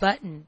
button.